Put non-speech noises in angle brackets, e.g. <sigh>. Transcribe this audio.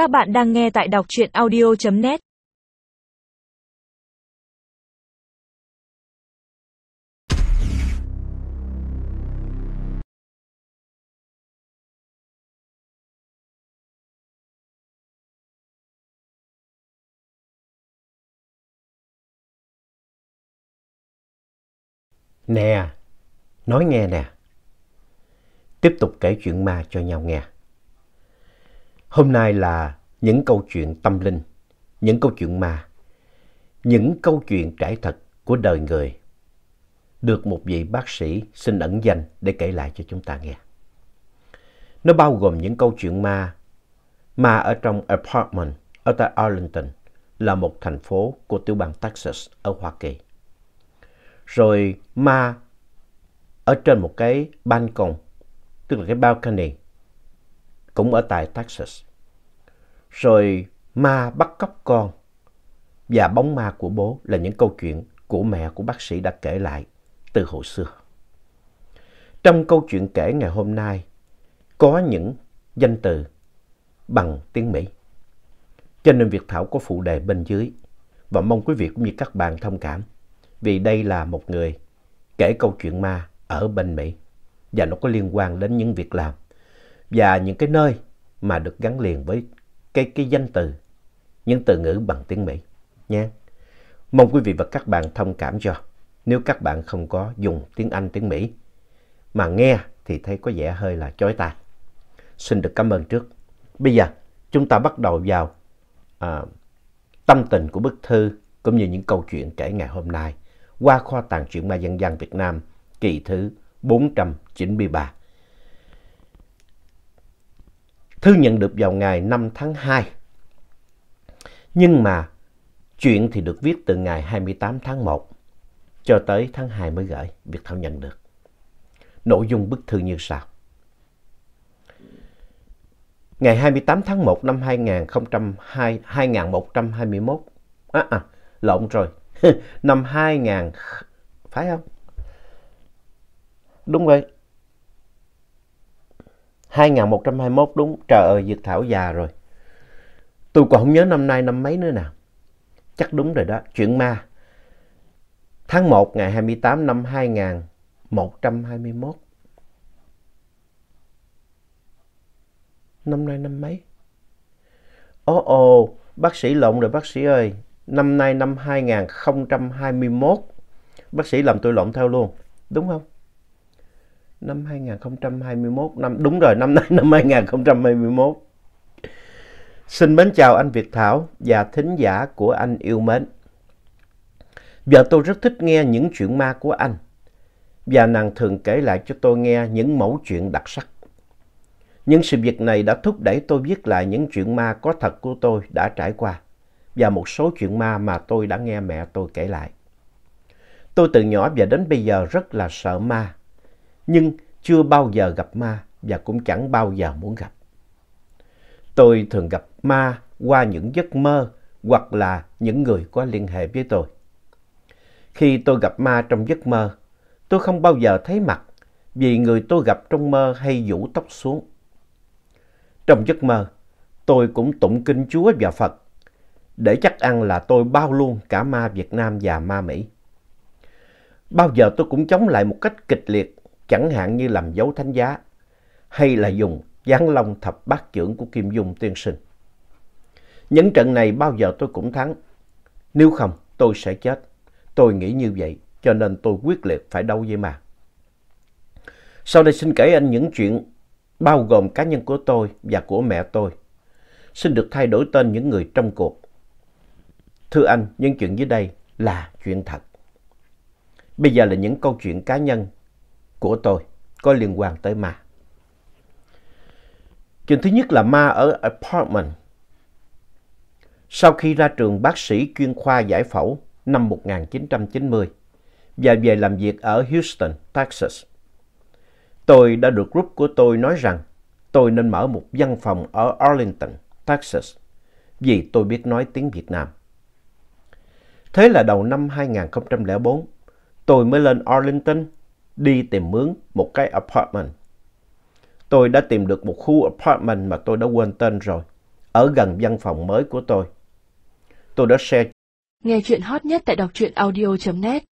Các bạn đang nghe tại đọc truyện audio.net Nè, nói nghe nè. Tiếp tục kể chuyện ma cho nhau nghe. Hôm nay là những câu chuyện tâm linh, những câu chuyện ma, những câu chuyện trải thật của đời người được một vị bác sĩ xin ẩn danh để kể lại cho chúng ta nghe. Nó bao gồm những câu chuyện ma, ma ở trong apartment ở tại Arlington là một thành phố của tiểu bang Texas ở Hoa Kỳ. Rồi ma ở trên một cái ban công, tức là cái balcony, cũng ở tại Texas. Rồi ma bắt cóc con. Và bóng ma của bố là những câu chuyện của mẹ của bác sĩ đã kể lại từ hồi xưa. Trong câu chuyện kể ngày hôm nay, có những danh từ bằng tiếng Mỹ. Cho nên Việt Thảo có phụ đề bên dưới. Và mong quý vị cũng như các bạn thông cảm. Vì đây là một người kể câu chuyện ma ở bên Mỹ. Và nó có liên quan đến những việc làm. Và những cái nơi mà được gắn liền với cái, cái danh từ, những từ ngữ bằng tiếng Mỹ nha. Mong quý vị và các bạn thông cảm cho nếu các bạn không có dùng tiếng Anh, tiếng Mỹ mà nghe thì thấy có vẻ hơi là chói tai. Xin được cảm ơn trước. Bây giờ chúng ta bắt đầu vào à, tâm tình của bức thư cũng như những câu chuyện kể ngày hôm nay qua kho tàng truyện ma dân gian Việt Nam kỳ thứ 493. Thư nhận được vào ngày 5 tháng 2. Nhưng mà chuyện thì được viết từ ngày 28 tháng 1 cho tới tháng 2 mới gửi, Việt Thảo nhận được. Nội dung bức thư như sau. Ngày 28 tháng 1 năm 2002, 2121, à, à, lộn rồi, <laughs> năm 2000, phải không? Đúng rồi, 2121 đúng. Trời ơi, Dược Thảo già rồi. Tôi còn không nhớ năm nay năm mấy nữa nào. Chắc đúng rồi đó. Chuyện ma. Tháng 1 ngày 28 năm 2121. Năm nay năm mấy? Ồ ồ, bác sĩ lộn rồi bác sĩ ơi. Năm nay năm 2021. Bác sĩ làm tôi lộn theo luôn. Đúng không? Năm 2021, năm đúng rồi, năm nay <laughs> năm 2021. Xin mến chào anh Việt Thảo và thính giả của anh yêu mến. Vợ tôi rất thích nghe những chuyện ma của anh và nàng thường kể lại cho tôi nghe những mẫu chuyện đặc sắc. Những sự việc này đã thúc đẩy tôi viết lại những chuyện ma có thật của tôi đã trải qua và một số chuyện ma mà tôi đã nghe mẹ tôi kể lại. Tôi từ nhỏ và đến bây giờ rất là sợ ma nhưng chưa bao giờ gặp ma và cũng chẳng bao giờ muốn gặp. Tôi thường gặp ma qua những giấc mơ hoặc là những người có liên hệ với tôi. Khi tôi gặp ma trong giấc mơ, tôi không bao giờ thấy mặt vì người tôi gặp trong mơ hay vũ tóc xuống. Trong giấc mơ, tôi cũng tụng kinh Chúa và Phật để chắc ăn là tôi bao luôn cả ma Việt Nam và ma Mỹ. Bao giờ tôi cũng chống lại một cách kịch liệt chẳng hạn như làm dấu thánh giá hay là dùng giáng long thập bát trưởng của Kim Dung tiên sinh. Những trận này bao giờ tôi cũng thắng. Nếu không, tôi sẽ chết. Tôi nghĩ như vậy, cho nên tôi quyết liệt phải đấu với mà Sau đây xin kể anh những chuyện bao gồm cá nhân của tôi và của mẹ tôi. Xin được thay đổi tên những người trong cuộc. Thưa anh, những chuyện dưới đây là chuyện thật. Bây giờ là những câu chuyện cá nhân của tôi có liên quan tới ma. Chuyện thứ nhất là ma ở apartment. Sau khi ra trường bác sĩ chuyên khoa giải phẫu năm 1990 và về làm việc ở Houston, Texas, tôi đã được group của tôi nói rằng tôi nên mở một văn phòng ở Arlington, Texas vì tôi biết nói tiếng Việt Nam. Thế là đầu năm 2004, tôi mới lên Arlington đi tìm mướn một cái apartment. Tôi đã tìm được một khu apartment mà tôi đã quên tên rồi, ở gần văn phòng mới của tôi. Tôi đã share Nghe chuyện hot nhất tại đọc truyện audio.net